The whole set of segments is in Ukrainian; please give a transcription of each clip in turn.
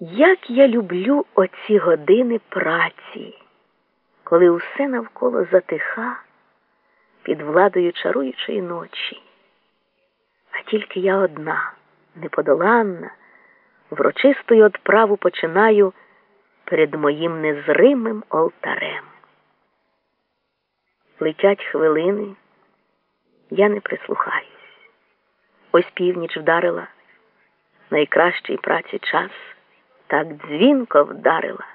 Як я люблю оці години праці, коли усе навколо затиха під владою чаруючої ночі, а тільки я одна, неподоланна, врочистою отправу починаю перед моїм незримим олтарем. Летять хвилини, я не прислухаюсь. Ось північ вдарила найкращий праці час так дзвінко вдарила,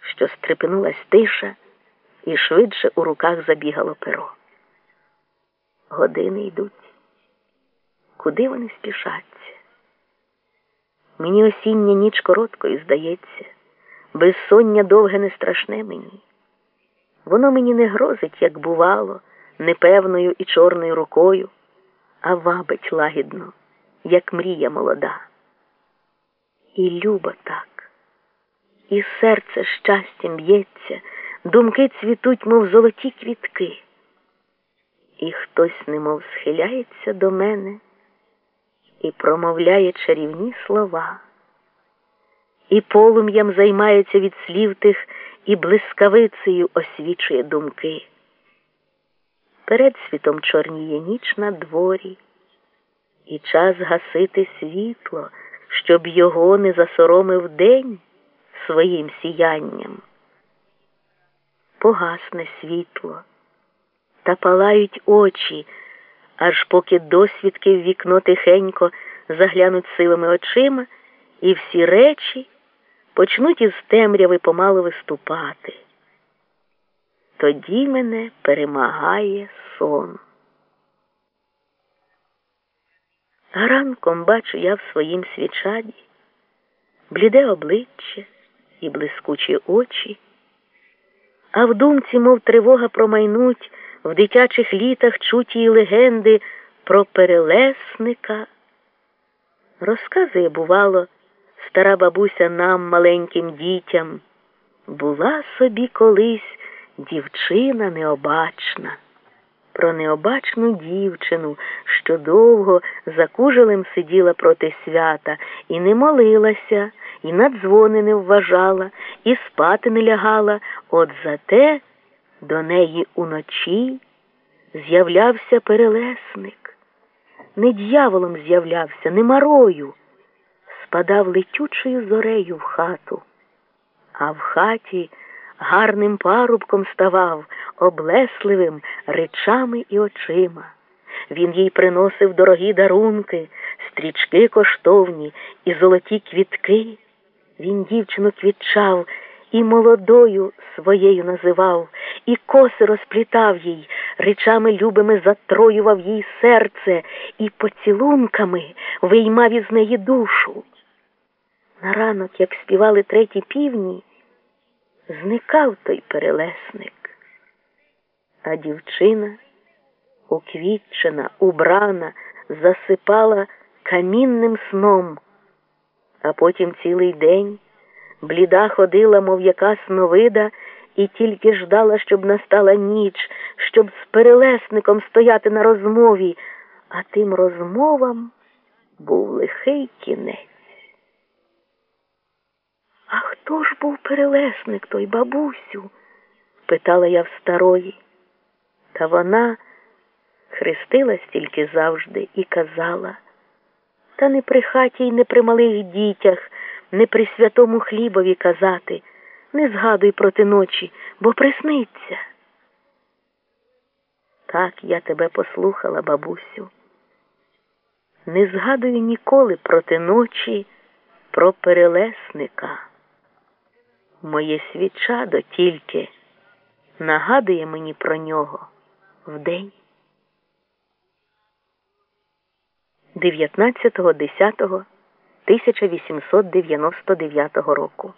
що стрепенулась тиша і швидше у руках забігало перо. Години йдуть. Куди вони спішаться? Мені осіння ніч короткою здається, безсоння довге не страшне мені. Воно мені не грозить, як бувало, непевною і чорною рукою, а вабить лагідно, як мрія молода. І любо так, і серце щастям б'ється, думки цвітуть, мов золоті квітки, і хтось немов схиляється до мене і промовляє чарівні слова, і полум'ям займається від слів тих і блискавицею освічує думки. Перед світом чорніє ніч на дворі, і час гасити світло щоб його не засоромив день своїм сіянням. Погасне світло, та палають очі, аж поки досвідки в вікно тихенько заглянуть сивими очима, і всі речі почнуть із темряви помалу виступати. Тоді мене перемагає сон. Ранком бачу я в своїм свічаді бліде обличчя і блискучі очі, а в думці, мов тривога, промайнуть в дитячих літах чуті й легенди про перелесника. Розказує, бувало, стара бабуся нам, маленьким дітям, була собі колись дівчина необачна про необачну дівчину, що довго за кужелем сиділа проти свята, і не молилася, і на дзвони не вважала, і спати не лягала. От зате до неї уночі з'являвся перелесник. Не дьяволом з'являвся, не марою, спадав летючою зорею в хату, а в хаті гарним парубком ставав, облесливим речами і очима. Він їй приносив дорогі дарунки, стрічки коштовні і золоті квітки. Він дівчину квітчав і молодою своєю називав, і коси розплітав їй, речами любими затроював їй серце і поцілунками виймав із неї душу. На ранок, як співали треті півні, зникав той перелесник, а дівчина, уквітчена, убрана, засипала камінним сном, а потім цілий день бліда ходила, мов яка сновида, і тільки ждала, щоб настала ніч, щоб з перелесником стояти на розмові, а тим розмовам був лихий кінець. А хто ж був перелесник той, бабусю? питала я в старої. Та вона хрестилась тільки завжди і казала, та не при хаті й не при малих дітях, не при святому хлібові казати, не згадуй проти ночі, бо присниться. Так я тебе послухала, бабусю. Не згадую ніколи проти ночі про перелесника. Моє свічадо тільки нагадує мені про нього вдень. 19.10.1899 року